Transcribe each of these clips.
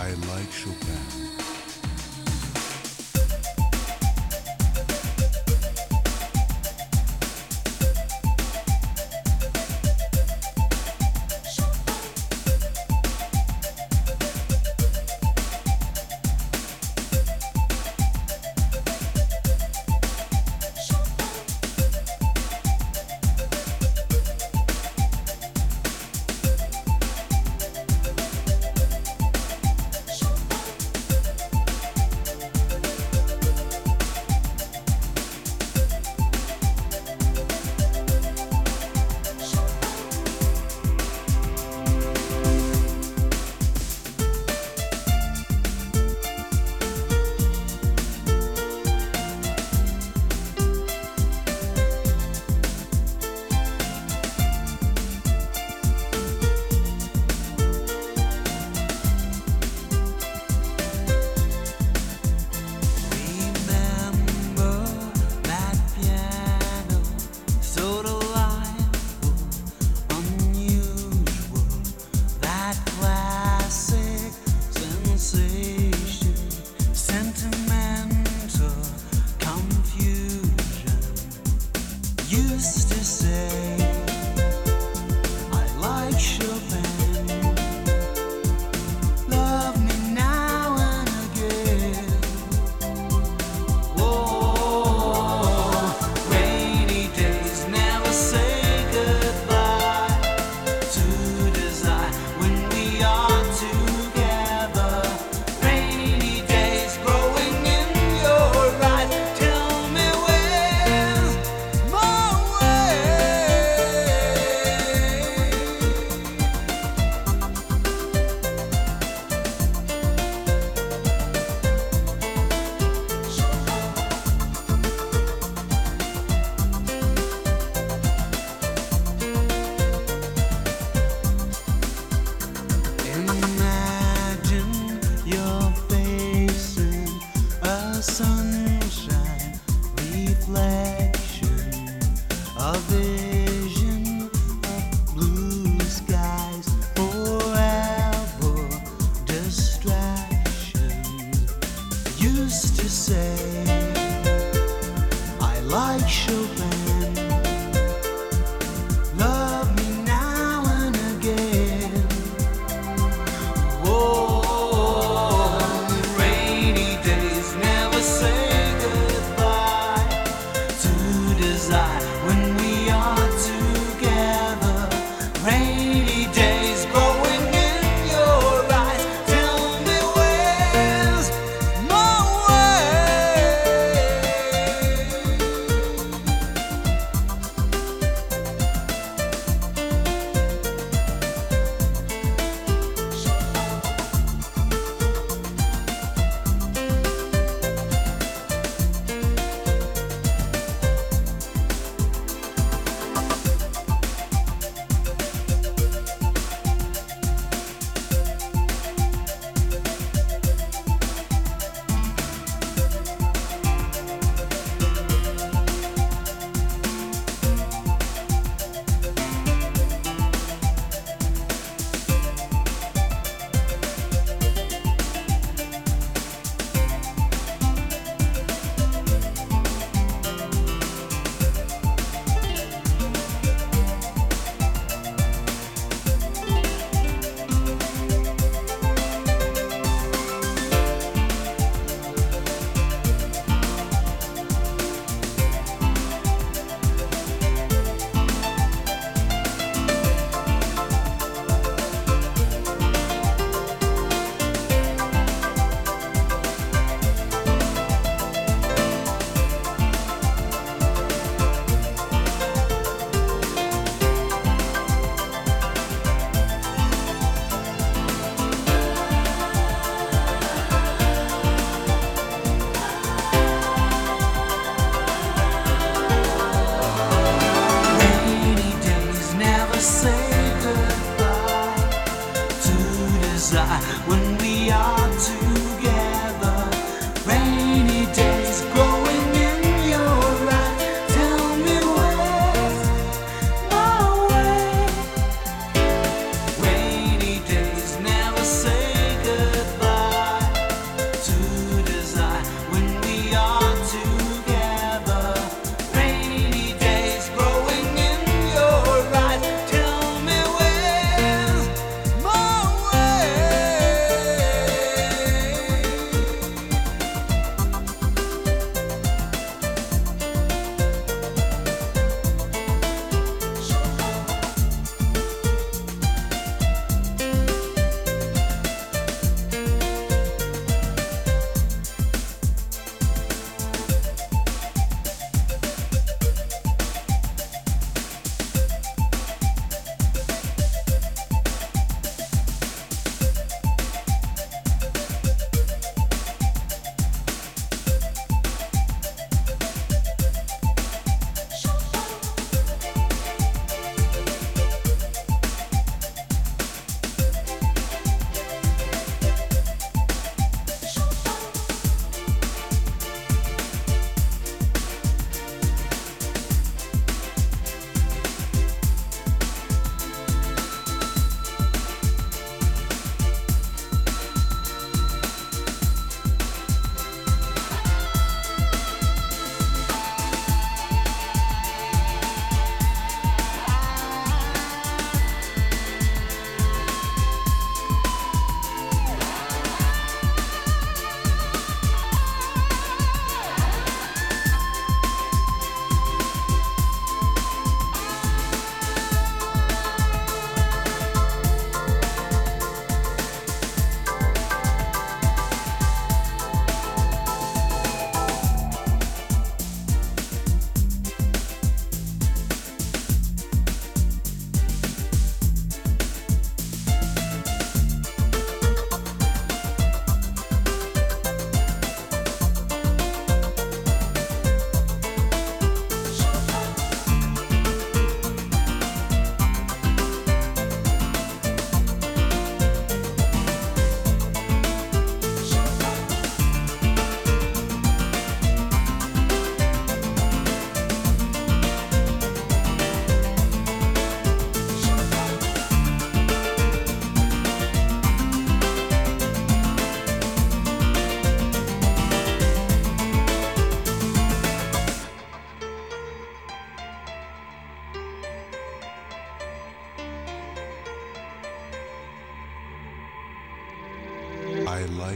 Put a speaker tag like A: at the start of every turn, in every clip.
A: I like Chopin. Used to say, I like Chopin.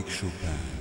B: Like Chopin.